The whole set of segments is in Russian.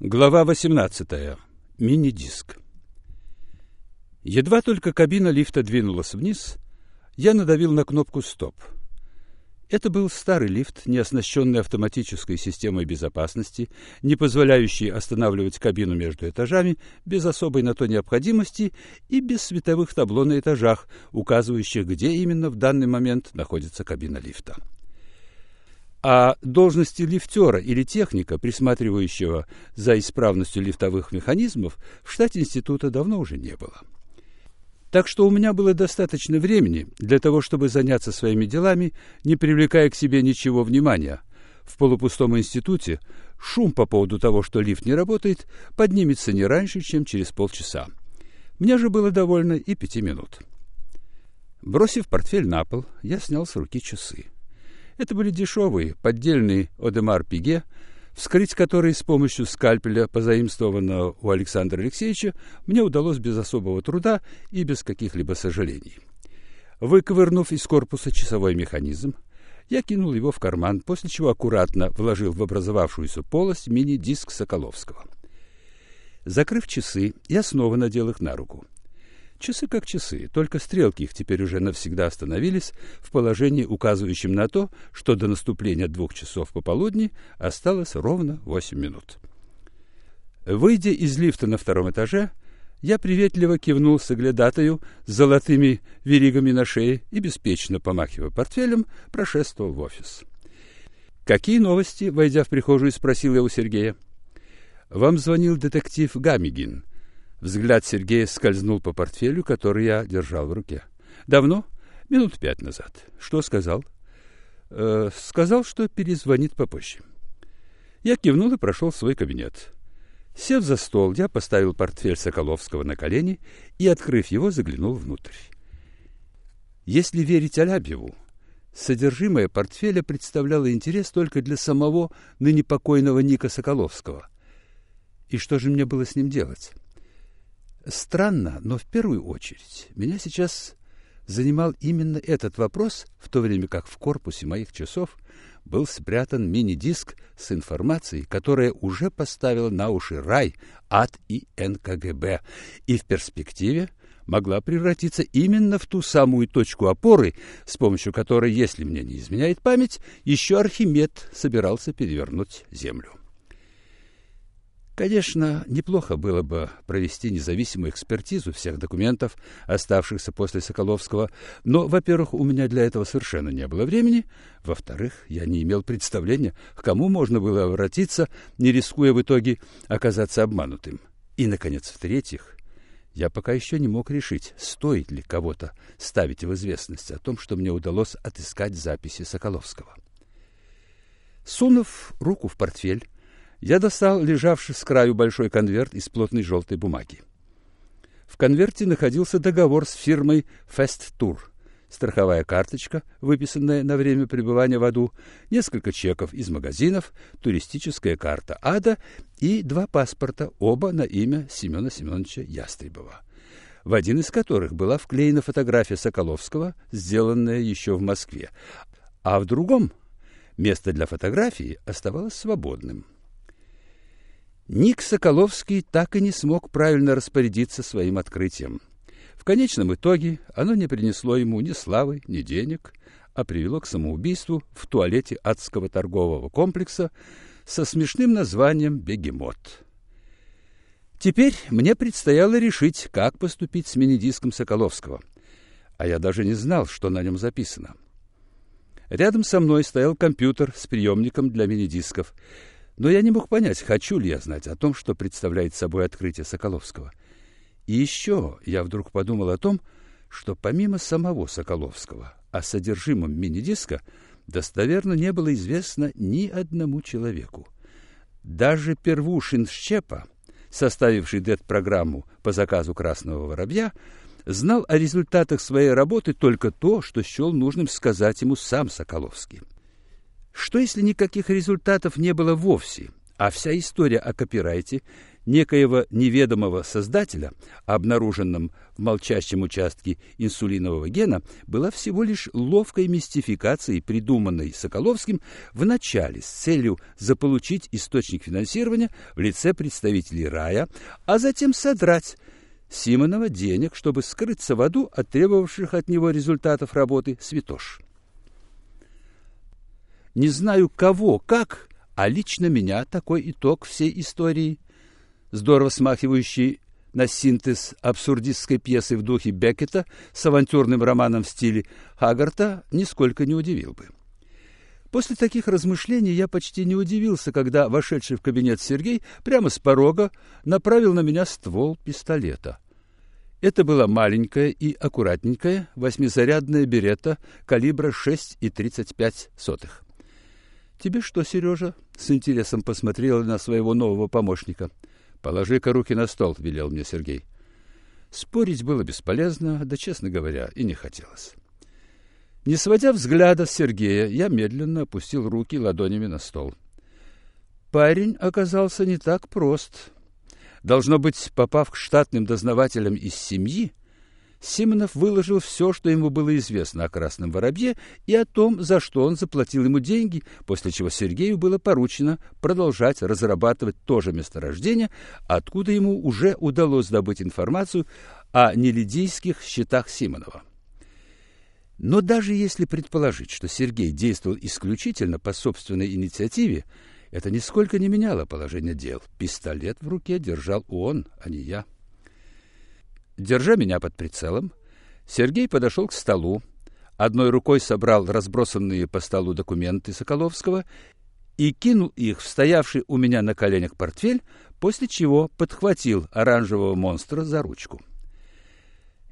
Глава 18. Мини-диск. Едва только кабина лифта двинулась вниз, я надавил на кнопку «Стоп». Это был старый лифт, не оснащенный автоматической системой безопасности, не позволяющий останавливать кабину между этажами без особой на то необходимости и без световых табло на этажах, указывающих, где именно в данный момент находится кабина лифта а должности лифтера или техника, присматривающего за исправностью лифтовых механизмов, в штате института давно уже не было. Так что у меня было достаточно времени для того, чтобы заняться своими делами, не привлекая к себе ничего внимания. В полупустом институте шум по поводу того, что лифт не работает, поднимется не раньше, чем через полчаса. Мне же было довольно и пяти минут. Бросив портфель на пол, я снял с руки часы. Это были дешевые, поддельные Одемар Пиге, вскрыть которые с помощью скальпеля, позаимствованного у Александра Алексеевича, мне удалось без особого труда и без каких-либо сожалений. Выковырнув из корпуса часовой механизм, я кинул его в карман, после чего аккуратно вложил в образовавшуюся полость мини-диск Соколовского. Закрыв часы, я снова надел их на руку. Часы как часы, только стрелки их теперь уже навсегда остановились в положении, указывающем на то, что до наступления двух часов пополудни осталось ровно восемь минут. Выйдя из лифта на втором этаже, я приветливо кивнул соглядатаю с золотыми веригами на шее и, беспечно помахивая портфелем, прошествовал в офис. «Какие новости?» — войдя в прихожую, спросил я у Сергея. «Вам звонил детектив Гамигин», Взгляд Сергея скользнул по портфелю, который я держал в руке. «Давно?» «Минут пять назад». «Что сказал?» э, «Сказал, что перезвонит попозже». Я кивнул и прошел в свой кабинет. Сев за стол, я поставил портфель Соколовского на колени и, открыв его, заглянул внутрь. Если верить Алябьеву, содержимое портфеля представляло интерес только для самого ныне покойного Ника Соколовского. И что же мне было с ним делать? Странно, но в первую очередь меня сейчас занимал именно этот вопрос, в то время как в корпусе моих часов был спрятан мини-диск с информацией, которая уже поставила на уши рай, ад и НКГБ, и в перспективе могла превратиться именно в ту самую точку опоры, с помощью которой, если мне не изменяет память, еще Архимед собирался перевернуть Землю. Конечно, неплохо было бы провести независимую экспертизу всех документов, оставшихся после Соколовского, но, во-первых, у меня для этого совершенно не было времени, во-вторых, я не имел представления, к кому можно было обратиться, не рискуя в итоге оказаться обманутым. И, наконец, в-третьих, я пока еще не мог решить, стоит ли кого-то ставить в известность о том, что мне удалось отыскать записи Соколовского. Сунув руку в портфель, я достал лежавший с краю большой конверт из плотной желтой бумаги. В конверте находился договор с фирмой Fest Tour, страховая карточка, выписанная на время пребывания в аду, несколько чеков из магазинов, туристическая карта ада и два паспорта, оба на имя Семена Семеновича Ястребова, в один из которых была вклеена фотография Соколовского, сделанная еще в Москве, а в другом место для фотографии оставалось свободным. Ник Соколовский так и не смог правильно распорядиться своим открытием. В конечном итоге оно не принесло ему ни славы, ни денег, а привело к самоубийству в туалете адского торгового комплекса со смешным названием «Бегемот». Теперь мне предстояло решить, как поступить с мини-диском Соколовского, а я даже не знал, что на нем записано. Рядом со мной стоял компьютер с приемником для мини-дисков — но я не мог понять, хочу ли я знать о том, что представляет собой открытие Соколовского. И еще я вдруг подумал о том, что помимо самого Соколовского о содержимом мини-диска достоверно не было известно ни одному человеку. Даже Первушин Щепа, составивший ДЭТ-программу по заказу «Красного воробья», знал о результатах своей работы только то, что счел нужным сказать ему сам Соколовский. Что если никаких результатов не было вовсе, а вся история о копирайте некоего неведомого создателя, обнаруженном в молчащем участке инсулинового гена, была всего лишь ловкой мистификацией, придуманной Соколовским в начале с целью заполучить источник финансирования в лице представителей рая, а затем содрать Симонова денег, чтобы скрыться в аду от требовавших от него результатов работы святош. Не знаю кого, как, а лично меня такой итог всей истории здорово смахивающий на синтез абсурдистской пьесы в духе Беккета с авантюрным романом в стиле Хагарта, нисколько не удивил бы. После таких размышлений я почти не удивился, когда вошедший в кабинет Сергей прямо с порога направил на меня ствол пистолета. Это была маленькая и аккуратненькая восьмизарядная берета калибра 6,35. «Тебе что, Сережа?» — с интересом посмотрела на своего нового помощника — «Положи-ка руки на стол», — велел мне Сергей. Спорить было бесполезно, да, честно говоря, и не хотелось. Не сводя взгляда с Сергея, я медленно опустил руки ладонями на стол. Парень оказался не так прост. Должно быть, попав к штатным дознавателям из семьи, Симонов выложил все, что ему было известно о Красном Воробье и о том, за что он заплатил ему деньги, после чего Сергею было поручено продолжать разрабатывать то же месторождение, откуда ему уже удалось добыть информацию о нелидийских счетах Симонова. Но даже если предположить, что Сергей действовал исключительно по собственной инициативе, это нисколько не меняло положение дел. Пистолет в руке держал он, а не я. Держа меня под прицелом, Сергей подошел к столу, одной рукой собрал разбросанные по столу документы Соколовского и кинул их в стоявший у меня на коленях портфель, после чего подхватил оранжевого монстра за ручку.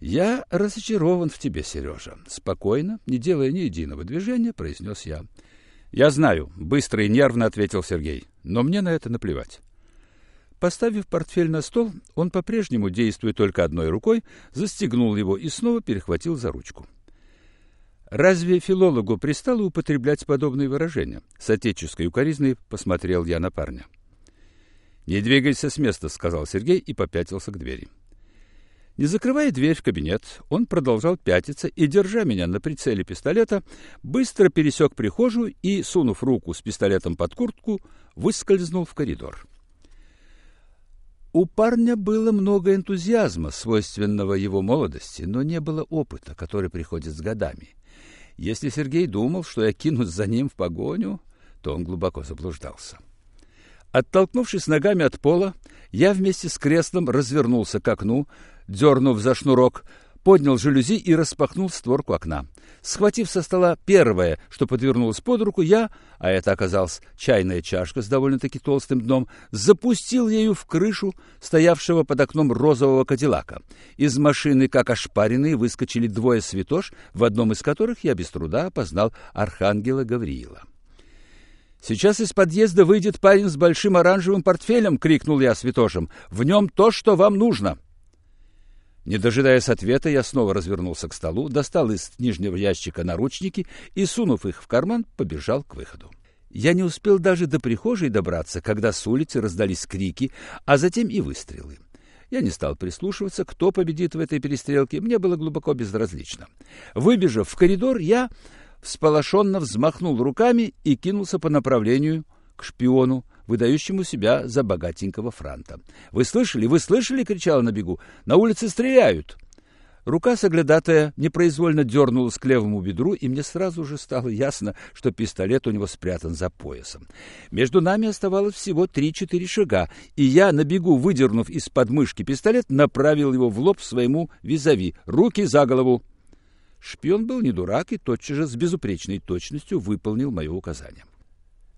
«Я разочарован в тебе, Сережа», — спокойно, не делая ни единого движения, произнес я. «Я знаю», — быстро и нервно ответил Сергей, — «но мне на это наплевать». Поставив портфель на стол, он по-прежнему, действуя только одной рукой, застегнул его и снова перехватил за ручку. Разве филологу пристало употреблять подобные выражения? С отеческой укоризной посмотрел я на парня. «Не двигайся с места», — сказал Сергей и попятился к двери. Не закрывая дверь в кабинет, он продолжал пятиться и, держа меня на прицеле пистолета, быстро пересек прихожую и, сунув руку с пистолетом под куртку, выскользнул в коридор. У парня было много энтузиазма, свойственного его молодости, но не было опыта, который приходит с годами. Если Сергей думал, что я кинусь за ним в погоню, то он глубоко заблуждался. Оттолкнувшись ногами от пола, я вместе с креслом развернулся к окну, дернув за шнурок, поднял жалюзи и распахнул створку окна. Схватив со стола первое, что подвернулось под руку, я, а это оказалась чайная чашка с довольно-таки толстым дном, запустил ею в крышу стоявшего под окном розового кадиллака. Из машины, как ошпаренные, выскочили двое святош, в одном из которых я без труда опознал архангела Гавриила. «Сейчас из подъезда выйдет парень с большим оранжевым портфелем!» — крикнул я святошем. «В нем то, что вам нужно!» Не дожидаясь ответа, я снова развернулся к столу, достал из нижнего ящика наручники и, сунув их в карман, побежал к выходу. Я не успел даже до прихожей добраться, когда с улицы раздались крики, а затем и выстрелы. Я не стал прислушиваться, кто победит в этой перестрелке, мне было глубоко безразлично. Выбежав в коридор, я всполошенно взмахнул руками и кинулся по направлению к шпиону, выдающему себя за богатенького франта. «Вы слышали? Вы слышали?» — кричал на бегу. «На улице стреляют!» Рука соглядатая непроизвольно дернулась к левому бедру, и мне сразу же стало ясно, что пистолет у него спрятан за поясом. Между нами оставалось всего три-четыре шага, и я, на бегу выдернув из подмышки пистолет, направил его в лоб своему визави. «Руки за голову!» Шпион был не дурак и тотчас же с безупречной точностью выполнил мое указание.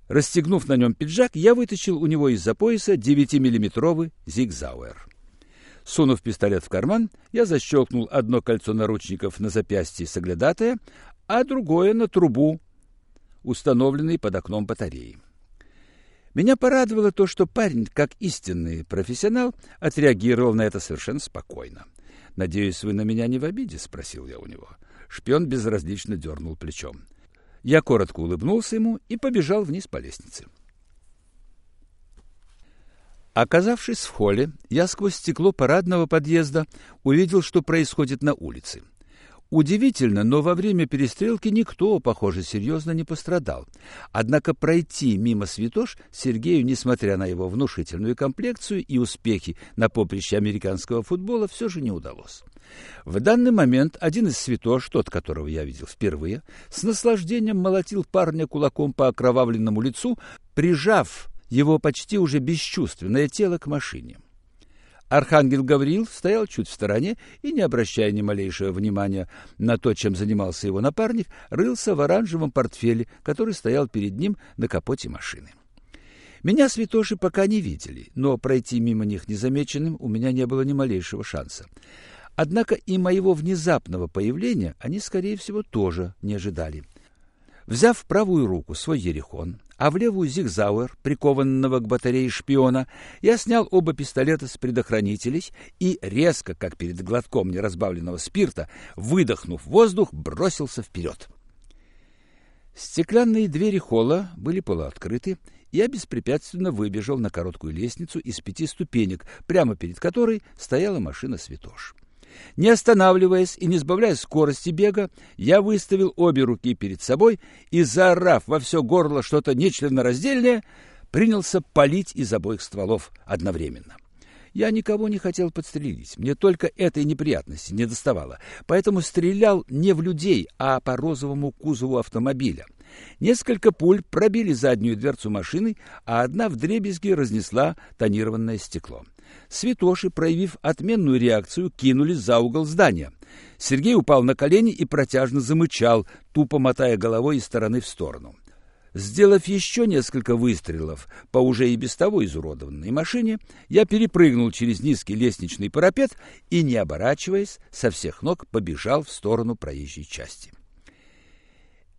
Расстегнув на нем пиджак, я вытащил у него из-за пояса 9-миллиметровый зигзауэр. Сунув пистолет в карман, я защелкнул одно кольцо наручников на запястье соглядатая, а другое на трубу, установленной под окном батареи. Меня порадовало то, что парень, как истинный профессионал, отреагировал на это совершенно спокойно. «Надеюсь, вы на меня не в обиде?» — спросил я у него. Шпион безразлично дернул плечом. Я коротко улыбнулся ему и побежал вниз по лестнице. Оказавшись в холле, я сквозь стекло парадного подъезда увидел, что происходит на улице. Удивительно, но во время перестрелки никто, похоже, серьезно не пострадал. Однако пройти мимо святош Сергею, несмотря на его внушительную комплекцию и успехи на поприще американского футбола, все же не удалось. В данный момент один из святош, тот, которого я видел впервые, с наслаждением молотил парня кулаком по окровавленному лицу, прижав его почти уже бесчувственное тело к машине. Архангел Гавриил стоял чуть в стороне и, не обращая ни малейшего внимания на то, чем занимался его напарник, рылся в оранжевом портфеле, который стоял перед ним на капоте машины. Меня святоши пока не видели, но пройти мимо них незамеченным у меня не было ни малейшего шанса. Однако и моего внезапного появления они, скорее всего, тоже не ожидали. Взяв в правую руку свой ерехон, а в левую зигзауэр, прикованного к батарее шпиона, я снял оба пистолета с предохранителей и, резко, как перед глотком неразбавленного спирта, выдохнув воздух, бросился вперед. Стеклянные двери холла были полуоткрыты, и я беспрепятственно выбежал на короткую лестницу из пяти ступенек, прямо перед которой стояла машина «Святош». Не останавливаясь и не сбавляя скорости бега, я выставил обе руки перед собой и, заорав во все горло что-то нечленораздельное, принялся палить из обоих стволов одновременно. Я никого не хотел подстрелить, мне только этой неприятности не доставало, поэтому стрелял не в людей, а по розовому кузову автомобиля. Несколько пуль пробили заднюю дверцу машины, а одна вдребезги разнесла тонированное стекло. Святоши, проявив отменную реакцию, кинулись за угол здания. Сергей упал на колени и протяжно замычал, тупо мотая головой из стороны в сторону. Сделав еще несколько выстрелов по уже и без того изуродованной машине, я перепрыгнул через низкий лестничный парапет и, не оборачиваясь, со всех ног побежал в сторону проезжей части.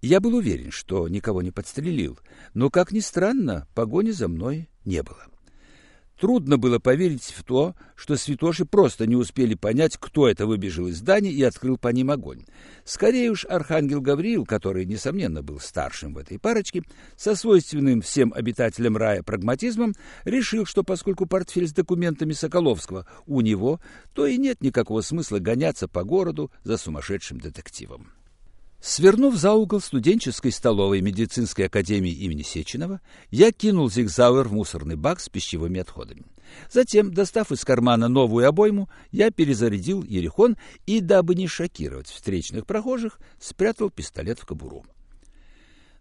Я был уверен, что никого не подстрелил, но, как ни странно, погони за мной не было. Трудно было поверить в то, что святоши просто не успели понять, кто это выбежал из здания и открыл по ним огонь. Скорее уж архангел Гавриил, который, несомненно, был старшим в этой парочке, со свойственным всем обитателям рая прагматизмом, решил, что поскольку портфель с документами Соколовского у него, то и нет никакого смысла гоняться по городу за сумасшедшим детективом. Свернув за угол студенческой столовой медицинской академии имени Сеченова, я кинул зигзауэр в мусорный бак с пищевыми отходами. Затем, достав из кармана новую обойму, я перезарядил ерехон и, дабы не шокировать встречных прохожих, спрятал пистолет в кобуру.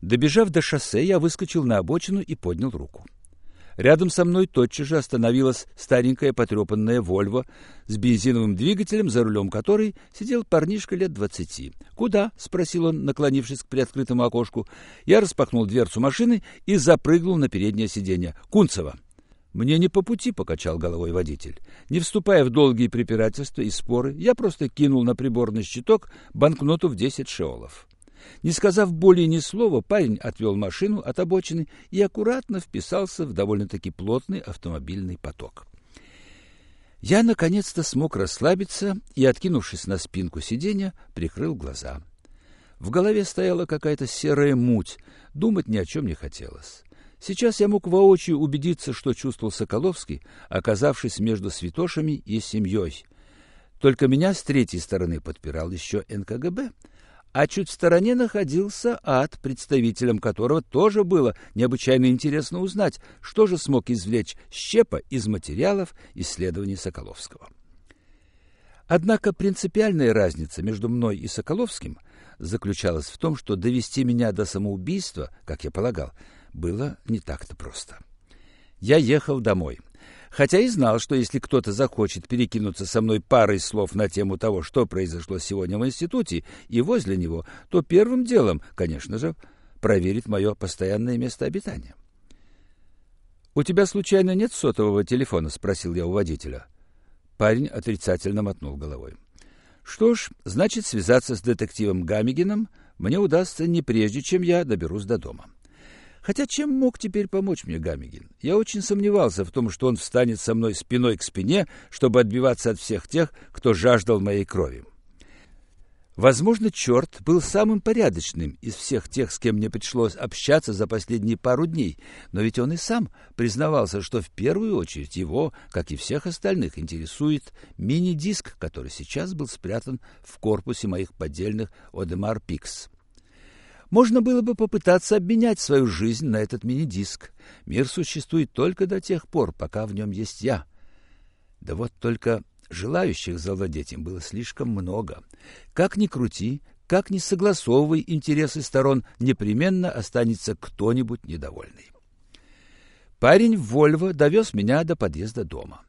Добежав до шоссе, я выскочил на обочину и поднял руку. Рядом со мной тотчас же остановилась старенькая потрепанная «Вольво» с бензиновым двигателем, за рулем которой сидел парнишка лет двадцати. «Куда?» — спросил он, наклонившись к приоткрытому окошку. Я распахнул дверцу машины и запрыгнул на переднее сиденье. «Кунцево!» «Мне не по пути», — покачал головой водитель. Не вступая в долгие препирательства и споры, я просто кинул на приборный щиток банкноту в десять шеолов. Не сказав более ни слова, парень отвел машину от обочины и аккуратно вписался в довольно-таки плотный автомобильный поток. Я наконец-то смог расслабиться и, откинувшись на спинку сиденья, прикрыл глаза. В голове стояла какая-то серая муть, думать ни о чем не хотелось. Сейчас я мог воочию убедиться, что чувствовал Соколовский, оказавшись между святошами и семьей. Только меня с третьей стороны подпирал еще НКГБ — а чуть в стороне находился ад, представителям которого тоже было необычайно интересно узнать, что же смог извлечь Щепа из материалов исследований Соколовского. Однако принципиальная разница между мной и Соколовским заключалась в том, что довести меня до самоубийства, как я полагал, было не так-то просто. Я ехал домой — хотя и знал, что если кто-то захочет перекинуться со мной парой слов на тему того, что произошло сегодня в институте и возле него, то первым делом, конечно же, проверит мое постоянное место обитания. «У тебя, случайно, нет сотового телефона?» — спросил я у водителя. Парень отрицательно мотнул головой. «Что ж, значит, связаться с детективом Гамигином мне удастся не прежде, чем я доберусь до дома». Хотя чем мог теперь помочь мне Гамигин? Я очень сомневался в том, что он встанет со мной спиной к спине, чтобы отбиваться от всех тех, кто жаждал моей крови. Возможно, черт был самым порядочным из всех тех, с кем мне пришлось общаться за последние пару дней, но ведь он и сам признавался, что в первую очередь его, как и всех остальных, интересует мини-диск, который сейчас был спрятан в корпусе моих поддельных Одемар Пикс. Можно было бы попытаться обменять свою жизнь на этот мини-диск. Мир существует только до тех пор, пока в нем есть я. Да вот только Желающих завладеть им было слишком много. Как ни крути, как ни согласовывай интересы сторон, непременно останется кто-нибудь недовольный. Парень в Вольво довез меня до подъезда дома.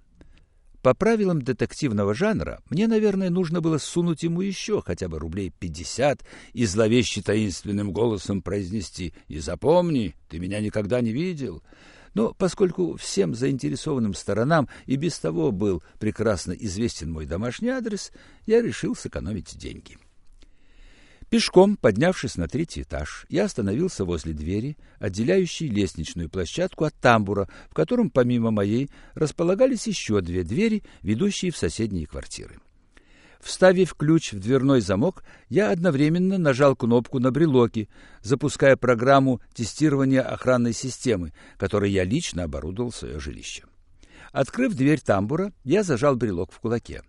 По правилам детективного жанра, мне, наверное, нужно было сунуть ему еще хотя бы рублей пятьдесят и зловеще таинственным голосом произнести «И запомни, ты меня никогда не видел». Но поскольку всем заинтересованным сторонам и без того был прекрасно известен мой домашний адрес, я решил сэкономить деньги. Пешком, поднявшись на третий этаж, я остановился возле двери, отделяющей лестничную площадку от тамбура, в котором помимо моей располагались еще две двери, ведущие в соседние квартиры. Вставив ключ в дверной замок, я одновременно нажал кнопку на брелоке, запуская программу тестирования охранной системы, которой я лично оборудовал свое жилище. Открыв дверь тамбура, я зажал брелок в кулаке.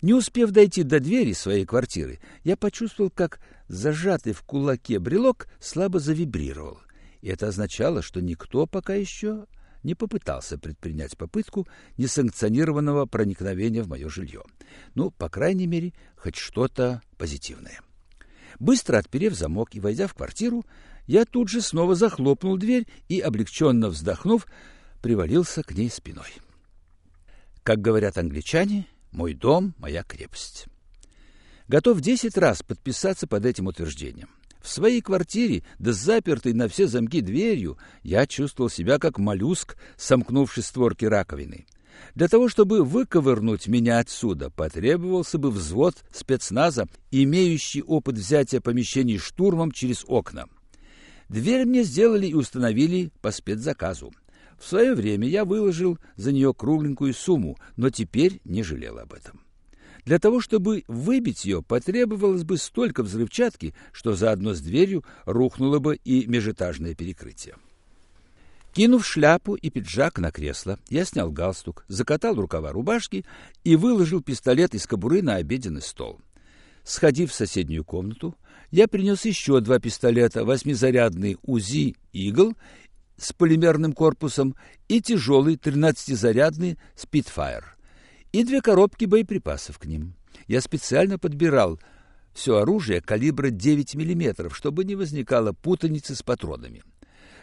Не успев дойти до двери своей квартиры, я почувствовал, как зажатый в кулаке брелок слабо завибрировал. И это означало, что никто пока еще не попытался предпринять попытку несанкционированного проникновения в мое жилье. Ну, по крайней мере, хоть что-то позитивное. Быстро отперев замок и войдя в квартиру, я тут же снова захлопнул дверь и, облегченно вздохнув, привалился к ней спиной. Как говорят англичане, мой дом — моя крепость. Готов десять раз подписаться под этим утверждением. В своей квартире, да запертой на все замки дверью, я чувствовал себя как моллюск, сомкнувший створки раковины. Для того, чтобы выковырнуть меня отсюда, потребовался бы взвод спецназа, имеющий опыт взятия помещений штурмом через окна. Дверь мне сделали и установили по спецзаказу. В свое время я выложил за нее кругленькую сумму, но теперь не жалел об этом. Для того, чтобы выбить ее, потребовалось бы столько взрывчатки, что заодно с дверью рухнуло бы и межэтажное перекрытие. Кинув шляпу и пиджак на кресло, я снял галстук, закатал рукава рубашки и выложил пистолет из кобуры на обеденный стол. Сходив в соседнюю комнату, я принес еще два пистолета, восьмизарядный УЗИ «Игл» с полимерным корпусом и тяжелый тринадцатизарядный «Спитфайр» и две коробки боеприпасов к ним. Я специально подбирал все оружие калибра 9 мм, чтобы не возникало путаницы с патронами.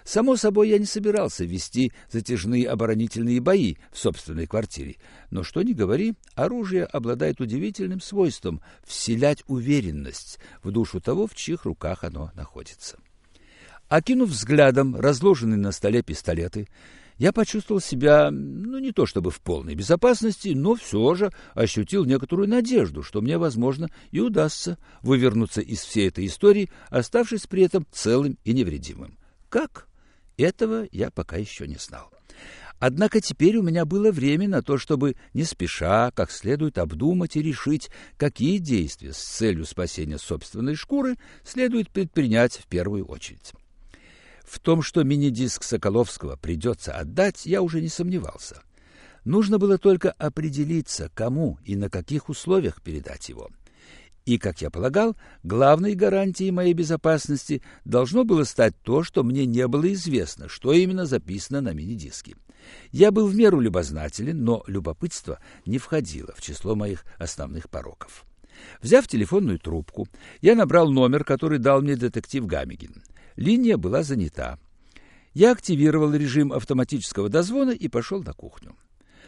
Само собой, я не собирался вести затяжные оборонительные бои в собственной квартире, но что ни говори, оружие обладает удивительным свойством вселять уверенность в душу того, в чьих руках оно находится. Окинув взглядом разложенные на столе пистолеты, я почувствовал себя, ну, не то чтобы в полной безопасности, но все же ощутил некоторую надежду, что мне, возможно, и удастся вывернуться из всей этой истории, оставшись при этом целым и невредимым. Как? Этого я пока еще не знал. Однако теперь у меня было время на то, чтобы не спеша, как следует обдумать и решить, какие действия с целью спасения собственной шкуры следует предпринять в первую очередь. В том, что мини-диск Соколовского придется отдать, я уже не сомневался. Нужно было только определиться, кому и на каких условиях передать его. И, как я полагал, главной гарантией моей безопасности должно было стать то, что мне не было известно, что именно записано на мини-диске. Я был в меру любознателен, но любопытство не входило в число моих основных пороков. Взяв телефонную трубку, я набрал номер, который дал мне детектив Гамигин. Линия была занята. Я активировал режим автоматического дозвона и пошел на кухню.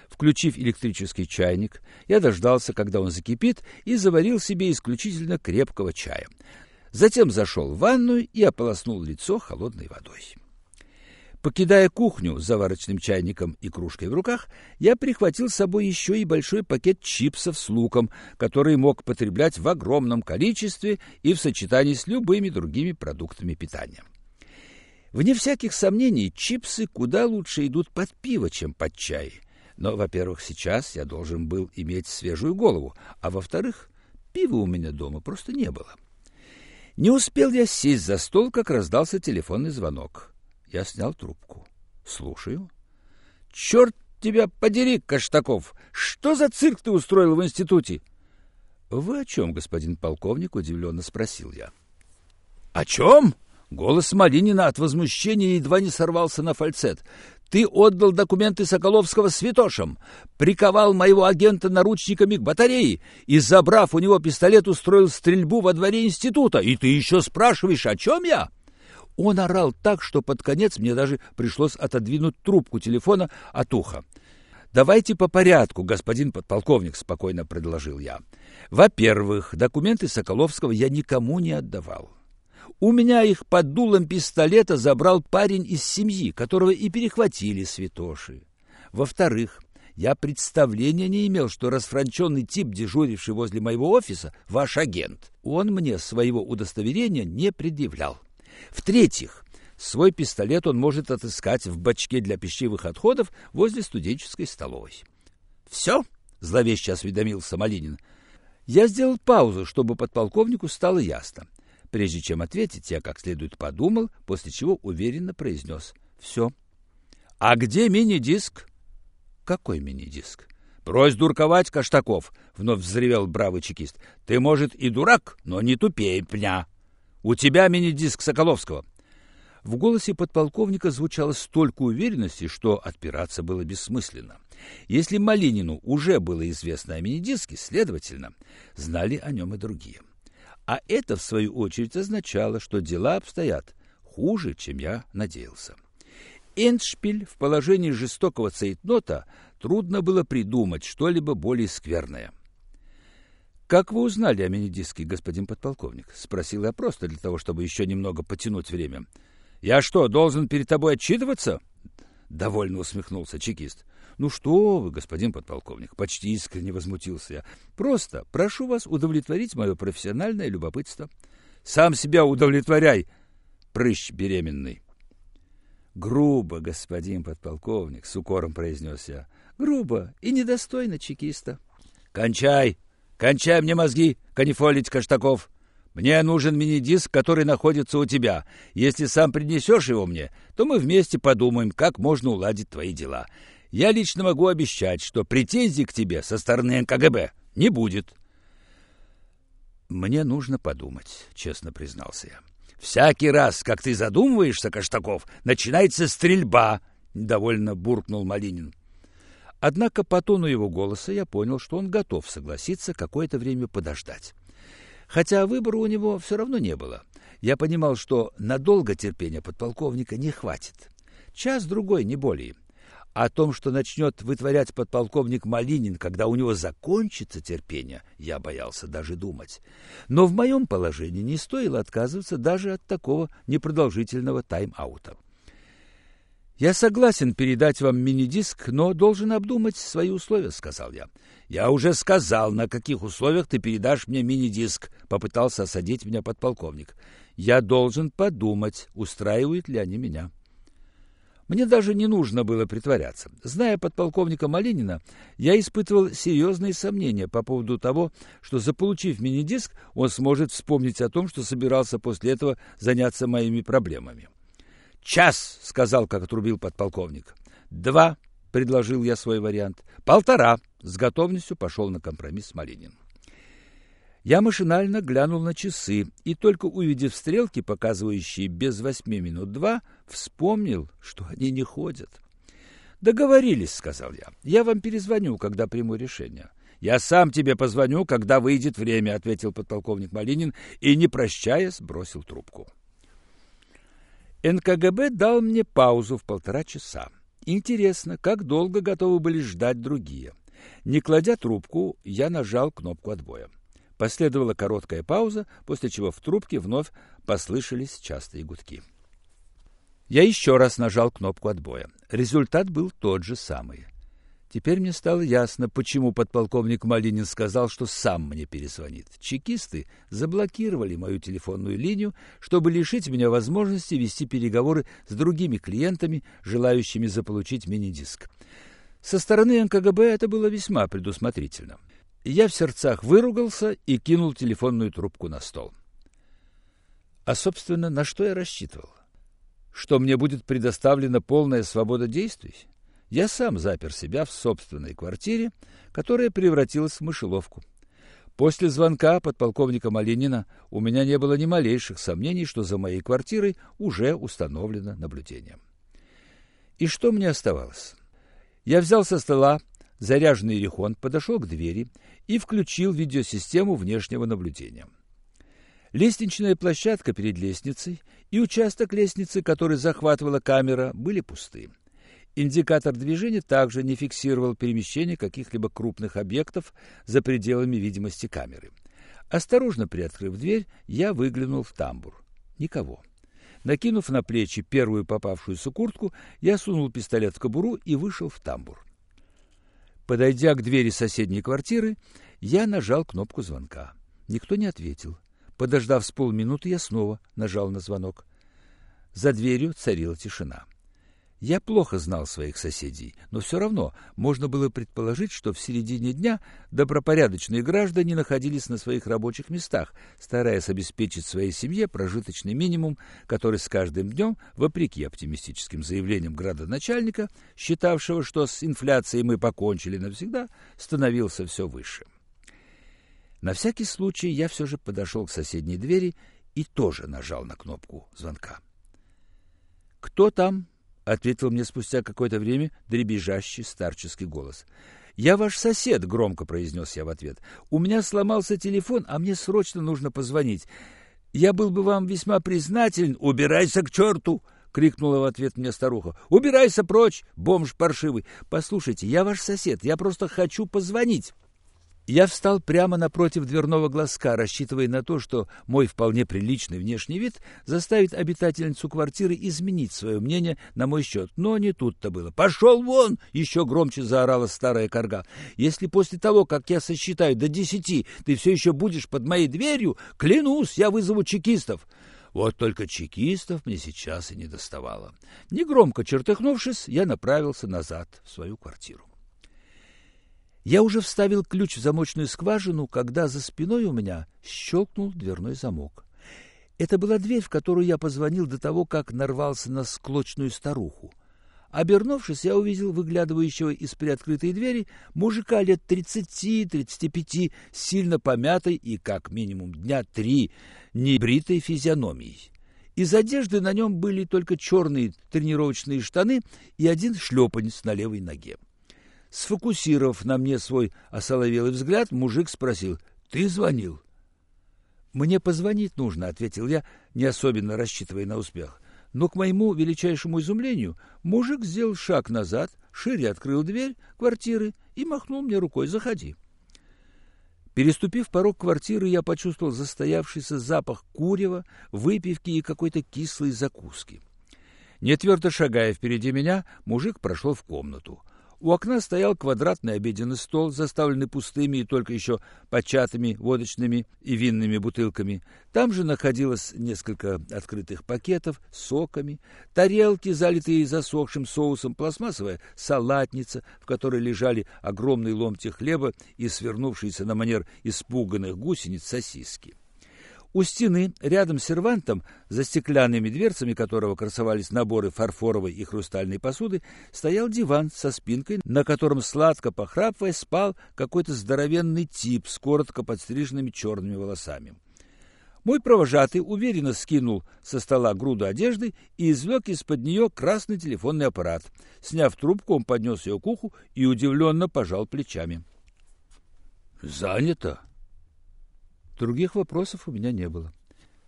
Включив электрический чайник, я дождался, когда он закипит, и заварил себе исключительно крепкого чая. Затем зашел в ванную и ополоснул лицо холодной водой. Покидая кухню с заварочным чайником и кружкой в руках, я прихватил с собой еще и большой пакет чипсов с луком, который мог потреблять в огромном количестве и в сочетании с любыми другими продуктами питания. Вне всяких сомнений, чипсы куда лучше идут под пиво, чем под чай. Но, во-первых, сейчас я должен был иметь свежую голову, а во-вторых, пива у меня дома просто не было. Не успел я сесть за стол, как раздался телефонный звонок. Я снял трубку. Слушаю. Черт тебя подери, Каштаков! Что за цирк ты устроил в институте? Вы о чем, господин полковник? Удивленно спросил я. О чем? Голос Малинина от возмущения едва не сорвался на фальцет. Ты отдал документы Соколовского святошам, приковал моего агента наручниками к батарее и, забрав у него пистолет, устроил стрельбу во дворе института. И ты еще спрашиваешь, о чем я? Он орал так, что под конец мне даже пришлось отодвинуть трубку телефона от уха. «Давайте по порядку, господин подполковник», — спокойно предложил я. «Во-первых, документы Соколовского я никому не отдавал. У меня их под дулом пистолета забрал парень из семьи, которого и перехватили святоши. Во-вторых, я представления не имел, что расфранченный тип, дежуривший возле моего офиса, ваш агент. Он мне своего удостоверения не предъявлял. В-третьих, свой пистолет он может отыскать в бачке для пищевых отходов возле студенческой столовой. «Все?» — зловеще осведомился Малинин. Я сделал паузу, чтобы подполковнику стало ясно. Прежде чем ответить, я как следует подумал, после чего уверенно произнес «Все». «А где мини-диск?» «Какой мини-диск?» «Брось дурковать, Каштаков!» — вновь взревел бравый чекист. «Ты, может, и дурак, но не тупей, пня! У тебя мини-диск Соколовского!» В голосе подполковника звучало столько уверенности, что отпираться было бессмысленно. Если Малинину уже было известно о мини-диске, следовательно, знали о нем и другие. А это, в свою очередь, означало, что дела обстоят хуже, чем я надеялся. Эндшпиль в положении жестокого цейтнота трудно было придумать что-либо более скверное. «Как вы узнали о мини-диске, господин подполковник?» — спросил я просто для того, чтобы еще немного потянуть время. «Я что, должен перед тобой отчитываться?» — довольно усмехнулся чекист. «Ну что вы, господин подполковник!» — почти искренне возмутился я. «Просто прошу вас удовлетворить мое профессиональное любопытство». «Сам себя удовлетворяй, прыщ беременный!» «Грубо, господин подполковник!» — с укором произнес я. «Грубо и недостойно чекиста». «Кончай! Кончай мне мозги, канифолить Каштаков!» Мне нужен мини-диск, который находится у тебя. Если сам принесешь его мне, то мы вместе подумаем, как можно уладить твои дела. Я лично могу обещать, что претензий к тебе со стороны НКГБ не будет. Мне нужно подумать, честно признался я. Всякий раз, как ты задумываешься, Каштаков, начинается стрельба, довольно буркнул Малинин. Однако по тону его голоса я понял, что он готов согласиться какое-то время подождать. Хотя выбора у него все равно не было. Я понимал, что надолго терпения подполковника не хватит. Час-другой, не более. О том, что начнет вытворять подполковник Малинин, когда у него закончится терпение, я боялся даже думать. Но в моем положении не стоило отказываться даже от такого непродолжительного тайм-аута. «Я согласен передать вам мини-диск, но должен обдумать свои условия», — сказал я. «Я уже сказал, на каких условиях ты передашь мне мини-диск», — попытался осадить меня подполковник. «Я должен подумать, устраивают ли они меня». Мне даже не нужно было притворяться. Зная подполковника Малинина, я испытывал серьезные сомнения по поводу того, что, заполучив мини-диск, он сможет вспомнить о том, что собирался после этого заняться моими проблемами. «Час», — сказал, как отрубил подполковник. «Два», — предложил я свой вариант. «Полтора», — с готовностью пошел на компромисс Малинин. Я машинально глянул на часы и, только увидев стрелки, показывающие без восьми минут два, вспомнил, что они не ходят. «Договорились», — сказал я. «Я вам перезвоню, когда приму решение». «Я сам тебе позвоню, когда выйдет время», — ответил подполковник Малинин и, не прощаясь, бросил трубку. НКГБ дал мне паузу в полтора часа. Интересно, как долго готовы были ждать другие. Не кладя трубку, я нажал кнопку отбоя. Последовала короткая пауза, после чего в трубке вновь послышались частые гудки. Я еще раз нажал кнопку отбоя. Результат был тот же самый. Теперь мне стало ясно, почему подполковник Малинин сказал, что сам мне перезвонит. Чекисты заблокировали мою телефонную линию, чтобы лишить меня возможности вести переговоры с другими клиентами, желающими заполучить мини-диск. Со стороны НКГБ это было весьма предусмотрительно. Я в сердцах выругался и кинул телефонную трубку на стол. А, собственно, на что я рассчитывал? Что мне будет предоставлена полная свобода действий? Я сам запер себя в собственной квартире, которая превратилась в мышеловку. После звонка подполковника Малинина у меня не было ни малейших сомнений, что за моей квартирой уже установлено наблюдение. И что мне оставалось? Я взял со стола заряженный рехон, подошел к двери и включил видеосистему внешнего наблюдения. Лестничная площадка перед лестницей и участок лестницы, который захватывала камера, были пусты. Индикатор движения также не фиксировал перемещение каких-либо крупных объектов за пределами видимости камеры. Осторожно приоткрыв дверь, я выглянул в тамбур. Никого. Накинув на плечи первую попавшуюся куртку, я сунул пистолет в кобуру и вышел в тамбур. Подойдя к двери соседней квартиры, я нажал кнопку звонка. Никто не ответил. Подождав с полминуты, я снова нажал на звонок. За дверью царила тишина. Я плохо знал своих соседей, но все равно можно было предположить, что в середине дня добропорядочные граждане находились на своих рабочих местах, стараясь обеспечить своей семье прожиточный минимум, который с каждым днем, вопреки оптимистическим заявлениям градоначальника, считавшего, что с инфляцией мы покончили навсегда, становился все выше. На всякий случай я все же подошел к соседней двери и тоже нажал на кнопку звонка. «Кто там?» Ответил мне спустя какое-то время дребезжащий старческий голос. «Я ваш сосед», — громко произнес я в ответ. «У меня сломался телефон, а мне срочно нужно позвонить. Я был бы вам весьма признателен. Убирайся к черту!» — крикнула в ответ мне старуха. «Убирайся прочь, бомж паршивый! Послушайте, я ваш сосед, я просто хочу позвонить!» Я встал прямо напротив дверного глазка, рассчитывая на то, что мой вполне приличный внешний вид заставит обитательницу квартиры изменить свое мнение на мой счет. Но не тут-то было. «Пошел вон!» — еще громче заорала старая корга. «Если после того, как я сосчитаю до десяти, ты все еще будешь под моей дверью, клянусь, я вызову чекистов!» Вот только чекистов мне сейчас и не доставало. Негромко чертыхнувшись, я направился назад в свою квартиру. Я уже вставил ключ в замочную скважину, когда за спиной у меня щелкнул дверной замок. Это была дверь, в которую я позвонил до того, как нарвался на склочную старуху. Обернувшись, я увидел выглядывающего из приоткрытой двери мужика лет тридцати-тридцати пяти, сильно помятой и, как минимум, дня три небритой физиономией. Из одежды на нем были только черные тренировочные штаны и один шлепанец на левой ноге. Сфокусировав на мне свой осоловелый взгляд, мужик спросил, «Ты звонил?» «Мне позвонить нужно», — ответил я, не особенно рассчитывая на успех. Но, к моему величайшему изумлению, мужик сделал шаг назад, шире открыл дверь квартиры и махнул мне рукой «Заходи». Переступив порог квартиры, я почувствовал застоявшийся запах курева, выпивки и какой-то кислой закуски. Не твердо шагая впереди меня, мужик прошел в комнату — у окна стоял квадратный обеденный стол, заставленный пустыми и только еще початыми водочными и винными бутылками. Там же находилось несколько открытых пакетов с соками, тарелки, залитые засохшим соусом, пластмассовая салатница, в которой лежали огромные ломти хлеба и свернувшиеся на манер испуганных гусениц сосиски. У стены, рядом с сервантом, за стеклянными дверцами которого красовались наборы фарфоровой и хрустальной посуды, стоял диван со спинкой, на котором сладко похрапывая спал какой-то здоровенный тип с коротко подстриженными черными волосами. Мой провожатый уверенно скинул со стола груду одежды и извлек из-под нее красный телефонный аппарат. Сняв трубку, он поднес ее к уху и удивленно пожал плечами. «Занято», Других вопросов у меня не было.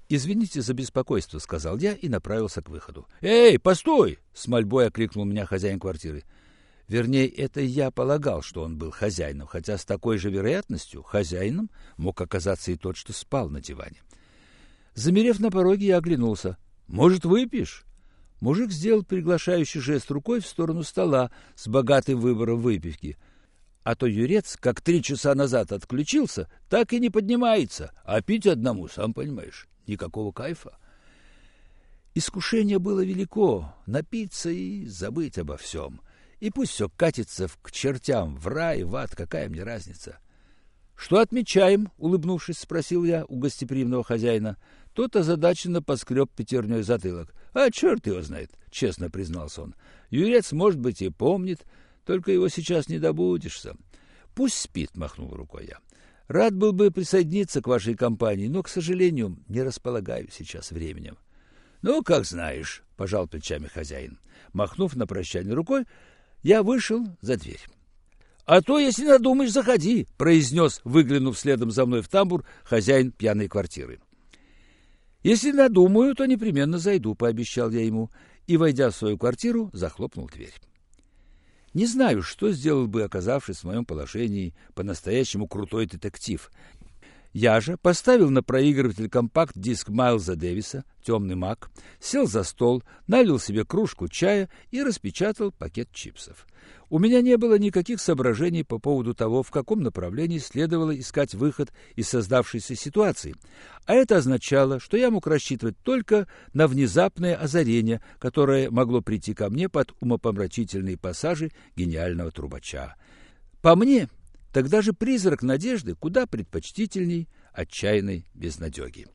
«Извините за беспокойство», — сказал я и направился к выходу. «Эй, постой!» — с мольбой окликнул меня хозяин квартиры. Вернее, это я полагал, что он был хозяином, хотя с такой же вероятностью хозяином мог оказаться и тот, что спал на диване. Замерев на пороге, я оглянулся. «Может, выпьешь?» Мужик сделал приглашающий жест рукой в сторону стола с богатым выбором выпивки — а то юрец, как три часа назад отключился, так и не поднимается, а пить одному, сам понимаешь, никакого кайфа. Искушение было велико — напиться и забыть обо всем. И пусть все катится к чертям, в рай, в ад, какая мне разница? «Что отмечаем?» — улыбнувшись, спросил я у гостеприимного хозяина. Тот озадаченно поскреб пятерней затылок. «А черт его знает!» — честно признался он. «Юрец, может быть, и помнит, только его сейчас не добудешься». «Пусть спит», — махнул рукой я. «Рад был бы присоединиться к вашей компании, но, к сожалению, не располагаю сейчас временем». «Ну, как знаешь», — пожал плечами хозяин. Махнув на прощание рукой, я вышел за дверь. «А то, если надумаешь, заходи», — произнес, выглянув следом за мной в тамбур, хозяин пьяной квартиры. «Если надумаю, то непременно зайду», — пообещал я ему, и, войдя в свою квартиру, захлопнул дверь. Не знаю, что сделал бы, оказавшись в моем положении, по-настоящему крутой детектив. Я же поставил на проигрыватель компакт-диск Майлза Дэвиса «Темный маг», сел за стол, налил себе кружку чая и распечатал пакет чипсов. У меня не было никаких соображений по поводу того, в каком направлении следовало искать выход из создавшейся ситуации, а это означало, что я мог рассчитывать только на внезапное озарение, которое могло прийти ко мне под умопомрачительные пассажи гениального трубача. По мне, Тогда же призрак надежды куда предпочтительней отчаянной безнадеги.